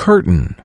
curtain.